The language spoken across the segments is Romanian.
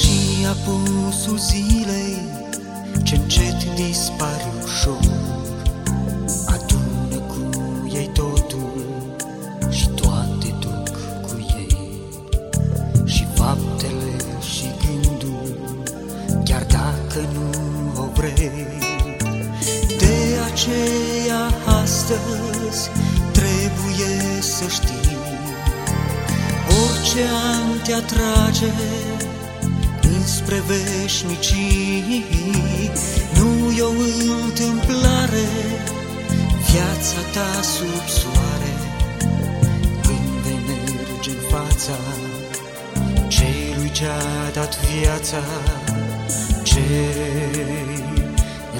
și apusul zilei ce încet dispare ușor. Adună cu ei totul și toate duc cu ei. Și faptele și gândul, chiar dacă nu o vrei. De aceea astăzi trebuie să știi Orice an te atrage înspre veșnicii. Nu e o întâmplare viața ta sub soare. Când vei merge în fața celui ce-a dat viața Ce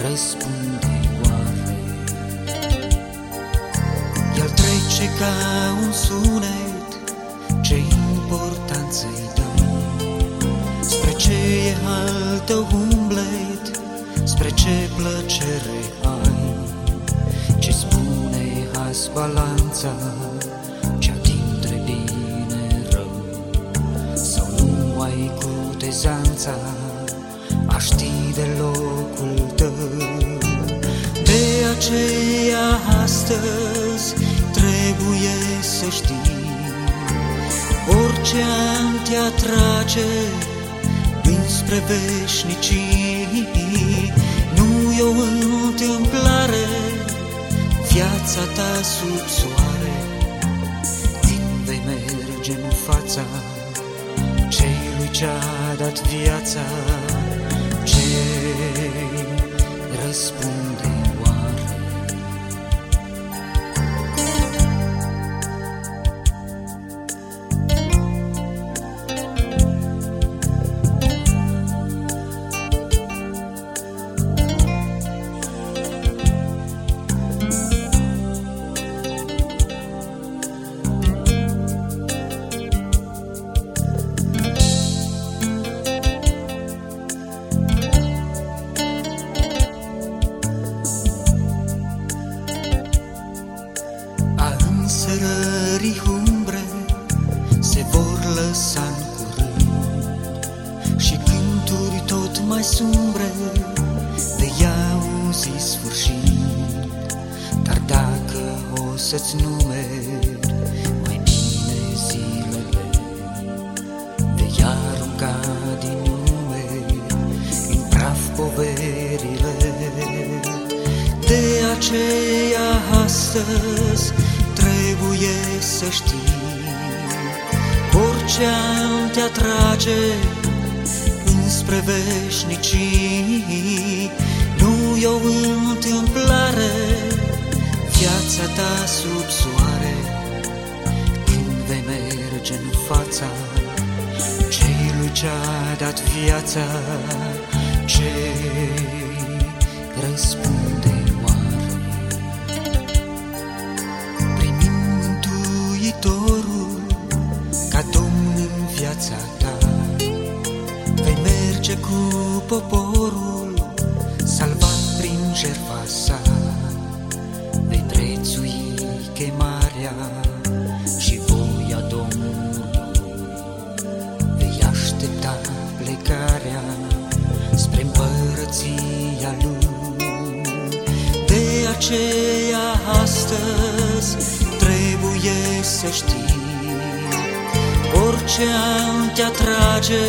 răspunde oare. El trece ca un sunet Ce importanță-i dăm Spre ce e al tău umblet Spre ce plăcere ai. Ce spune azi balanța Cea dintre bine rău? Sau nu ai cutezanța A ști de locul tău? De aceea astăzi trebuie să știi Orice an te atrage înspre veșnicii. Nu e o întâmplare viața ta sub soare. Când vei merge în fața celui ce-a dat viața. Ce răspunde mai sumbre vei auzi sfârșind Dar dacă o să-ți numeri mai bine zilele Vei arunca din numeri în praf poverile. De aceea astăzi trebuie să știi Orice an te atrage înspre veșnicii. Nu e o întâmplare viața ta sub soare. Când vei merge în fața celui ce-a dat viața Ce răspunde cu poporul salvat prin jertfa sa. Vei prețui chemarea și voia Domnului Vei aștepta plecarea spre împărăția Lui. De aceea astăzi trebuie să știi Orice an te atrage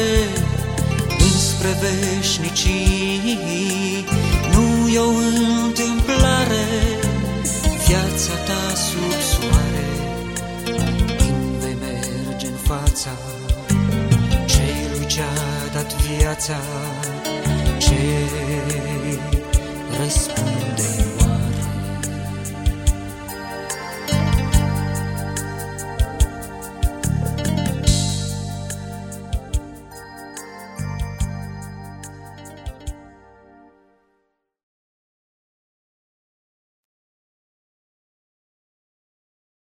spre veșnicii. Nu e o întâmplare, viața ta sub soare, când vei merge în fața celui ce-a dat viața, ce răspunde.